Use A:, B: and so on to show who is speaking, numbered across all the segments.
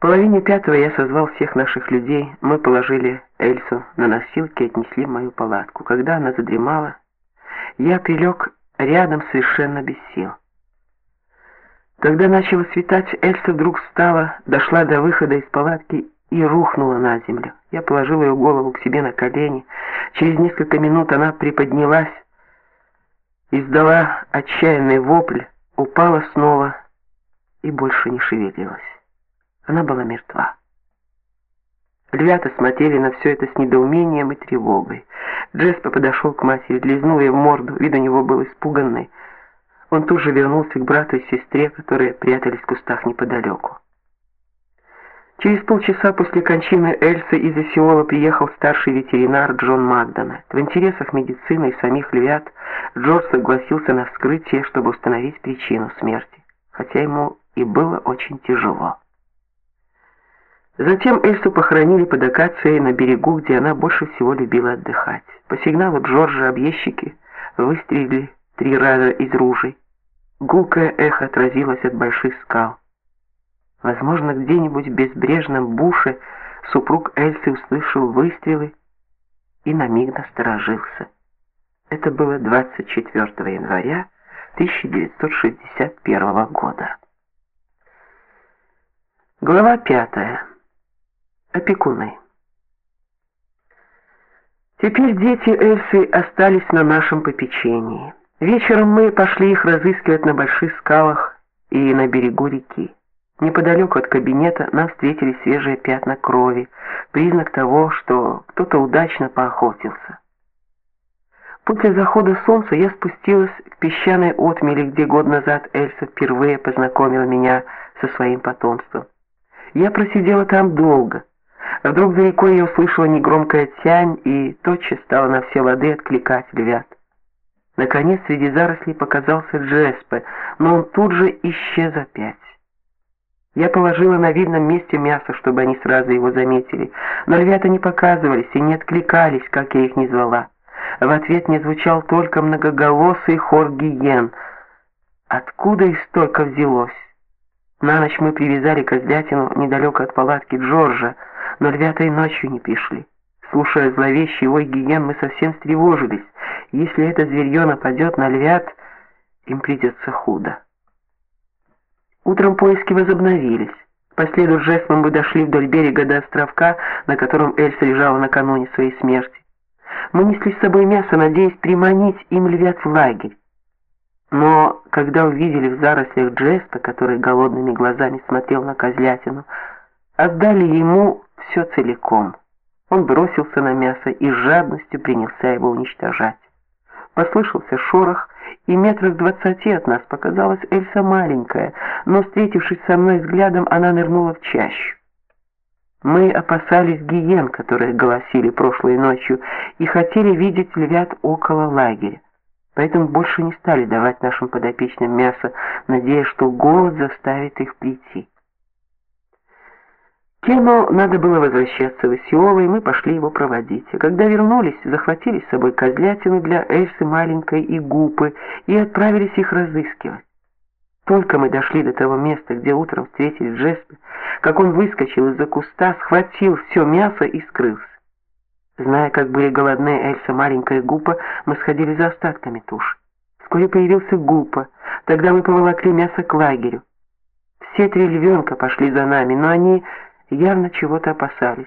A: Половине пятого я созвал всех наших людей. Мы положили Эльсу на носилки и отнесли в мою палатку. Когда она задремала, я прилег рядом совершенно без сил. Когда начало светать, Эльса вдруг встала, дошла до выхода из палатки и рухнула на землю. Я положил ее голову к себе на колени. Через несколько минут она приподнялась, издала отчаянный вопль, упала снова и больше не шевелилась. Она была мертва. Ребята смотрели на все это с недоумением и тревогой. Джеспа подошел к матери, лизнул ее в морду, вид у него был испуганный. Он тут же вернулся к брату и сестре, которые прятались в кустах неподалеку. Через полчаса после кончины Эльсы из Осиола приехал старший ветеринар Джон Магдональд. В интересах медицины и самих львят Джордж согласился на вскрытие, чтобы установить причину смерти, хотя ему и было очень тяжело. Затем Эльсу похоронили под акацией на берегу, где она больше всего любила отдыхать. По сигналу Джорджа объездчики выстрелили три раза из ружей. Гулкое эхо отразилось от больших скал. Возможно, где-нибудь в безбрежном буше супруг Эльсы услышал выстрелы и на миг насторожился. Это было 24 января 1961 года. Глава пятая опекуны. Теперь дети Эльсы остались на нашем попечении. Вечером мы пошли их разыскивать на больших скалах и на берегу реки. Неподалеку от кабинета нам встретили свежие пятна крови, признак того, что кто-то удачно поохотился. После захода солнца я спустилась к песчаной отмели, где год назад Эльса впервые познакомила меня со своим потомством. Я просидела там долго. Вдруг за рекой я услышала негромкая тянь и тотчас стала на все лады откликать львят. Наконец среди зарослей показался Джеспе, но он тут же исчез опять. Я положила на видном месте мясо, чтобы они сразу его заметили, но львята не показывались и не откликались, как я их ни звала. В ответ мне звучал только многоголосый хор гиен. Откуда их столько взялось? На ночь мы привязали козлятину недалеко от палатки Джорджа, но львята и ночью не пришли. Слушая зловещий вой гиен, мы совсем встревожились. Если это зверье нападет на львят, им придется худо. Утром поиски возобновились. По следу жестом мы дошли вдоль берега до островка, на котором Эльса лежала накануне своей смерти. Мы несли с собой мясо, надеясь приманить им львят в лагерь. Но когда увидели в зарослях Джеста, который голодными глазами смотрел на козлятину, отдали ему все целиком. Он бросился на мясо и с жадностью принялся его уничтожать. Послышался шорох, и метрах двадцати от нас показалась Эльса маленькая, но, встретившись со мной взглядом, она нырнула в чащу. Мы опасались гиен, которые голосили прошлой ночью, и хотели видеть львят около лагеря. Поэтому больше не стали давать нашим подопечным мясо, надеясь, что голод заставит их прийти. Кему надо было возвращаться в Исиола, и мы пошли его проводить. А когда вернулись, захватили с собой козлятину для Эльсы маленькой и Гупы и отправились их разыскивать. Только мы дошли до того места, где утром встретили Джеспе, как он выскочил из-за куста, схватил все мясо и скрылся. Зная, как были голодны Эльса маленькая и Гупа, мы сходили за остатками туши. Вскоре появился Гупа. Тогда мы поволокли мясо к лагерю. Все три львенка пошли за нами, но они явно чего-то опасались.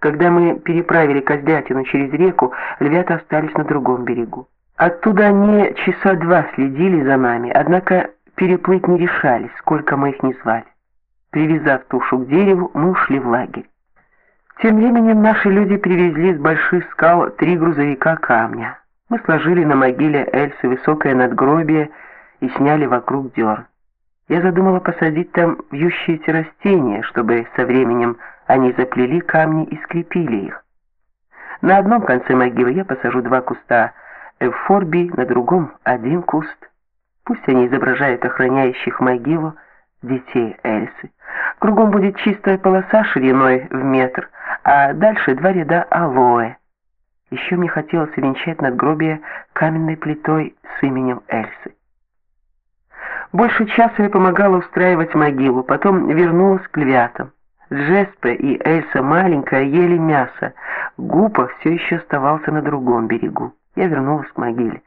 A: Когда мы переправили козлятину через реку, львята остались на другом берегу. Оттуда они часа два следили за нами, однако переплыть не решались, сколько мы их не звали. Привязав тушу к дереву, мы ушли в лагерь. Тем временем наши люди привезли с больших скал три грузовика камня. Мы сложили на могиле Эльсы высокое надгробие и сняли вокруг дерн. Я задумала посадить там вьющиеся растения, чтобы со временем они заплели камни и скрепили их. На одном конце могилы я посажу два куста эвфорбий, на другом один куст. Пусть они изображают охраняющих могилу детей Эльсы. Кругом будет чистая полоса шириной в метр, а дальше два ряда алоэ. Еще мне хотелось венчать надгробие каменной плитой с именем Эльсы. Больше часа я помогала устраивать могилу, потом вернулась к львятам. Джеспе и Эльса маленькая ели мясо. Гупа все еще оставался на другом берегу. Я вернулась к могиле.